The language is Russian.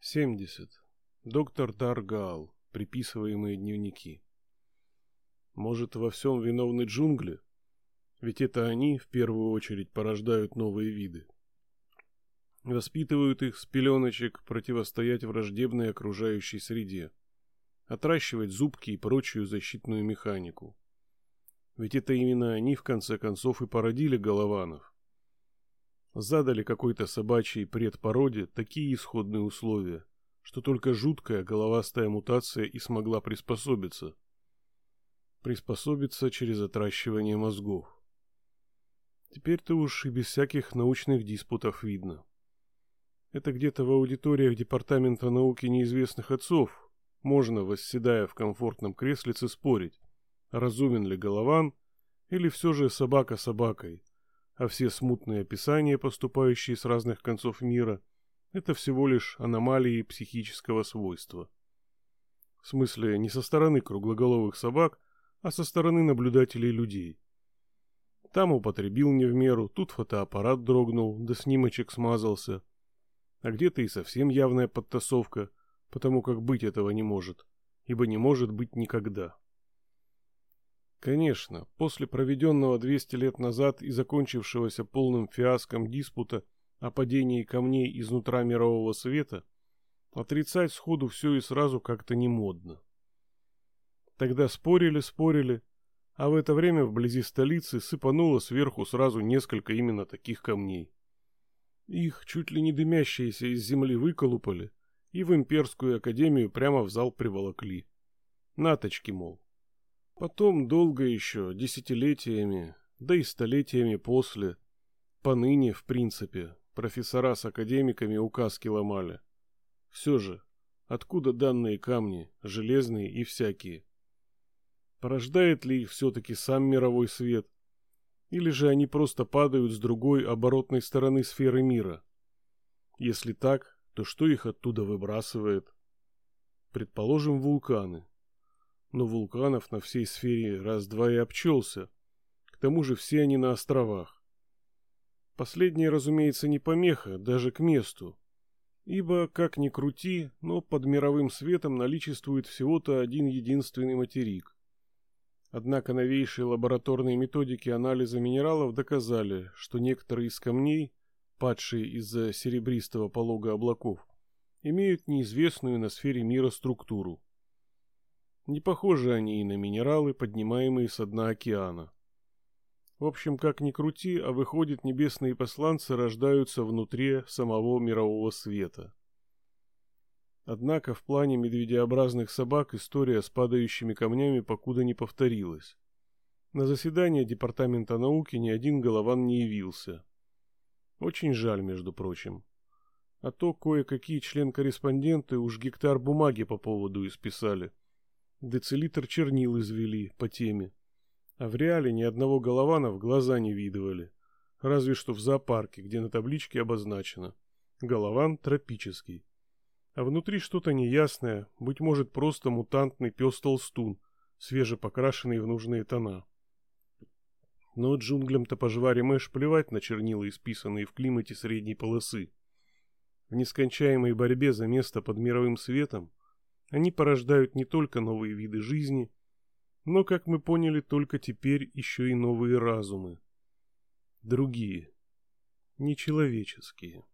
70. Доктор Даргал. Приписываемые дневники. Может, во всем виновны джунгли? Ведь это они, в первую очередь, порождают новые виды. Воспитывают их с пеленочек противостоять враждебной окружающей среде. Отращивать зубки и прочую защитную механику. Ведь это именно они, в конце концов, и породили голованов задали какой-то собачьей предпороде такие исходные условия, что только жуткая головастая мутация и смогла приспособиться. Приспособиться через отращивание мозгов. Теперь-то уж и без всяких научных диспутов видно. Это где-то в аудиториях Департамента науки неизвестных отцов можно, восседая в комфортном креслице, спорить, разумен ли голован или все же собака собакой, а все смутные описания, поступающие с разных концов мира, это всего лишь аномалии психического свойства. В смысле, не со стороны круглоголовых собак, а со стороны наблюдателей людей. Там употребил не в меру, тут фотоаппарат дрогнул, да снимочек смазался. А где-то и совсем явная подтасовка, потому как быть этого не может, ибо не может быть никогда. Конечно, после проведенного 200 лет назад и закончившегося полным фиаском диспута о падении камней изнутра мирового света, отрицать сходу все и сразу как-то не модно. Тогда спорили-спорили, а в это время вблизи столицы сыпануло сверху сразу несколько именно таких камней. Их чуть ли не дымящиеся из земли выколупали и в имперскую академию прямо в зал приволокли. Наточки, мол. Потом долго еще, десятилетиями, да и столетиями после, поныне, в принципе, профессора с академиками указки ломали. Все же, откуда данные камни, железные и всякие? Порождает ли их все-таки сам мировой свет? Или же они просто падают с другой оборотной стороны сферы мира? Если так, то что их оттуда выбрасывает? Предположим, вулканы но вулканов на всей сфере раз-два и обчелся. К тому же все они на островах. Последнее, разумеется, не помеха, даже к месту. Ибо, как ни крути, но под мировым светом наличествует всего-то один единственный материк. Однако новейшие лабораторные методики анализа минералов доказали, что некоторые из камней, падшие из-за серебристого полога облаков, имеют неизвестную на сфере мира структуру. Не похожи они и на минералы, поднимаемые со дна океана. В общем, как ни крути, а выходит, небесные посланцы рождаются внутри самого мирового света. Однако в плане медведеобразных собак история с падающими камнями покуда не повторилась. На заседание Департамента науки ни один голован не явился. Очень жаль, между прочим. А то кое-какие член-корреспонденты уж гектар бумаги по поводу исписали – Децилитр чернил извели по теме. А в реале ни одного голована в глаза не видывали. Разве что в зоопарке, где на табличке обозначено. Голован тропический. А внутри что-то неясное, быть может просто мутантный пес-толстун, свежепокрашенный в нужные тона. Но джунглям-то пожваре мэш плевать на чернила, исписанные в климате средней полосы. В нескончаемой борьбе за место под мировым светом они порождают не только новые виды жизни, но, как мы поняли, только теперь еще и новые разумы. Другие, нечеловеческие.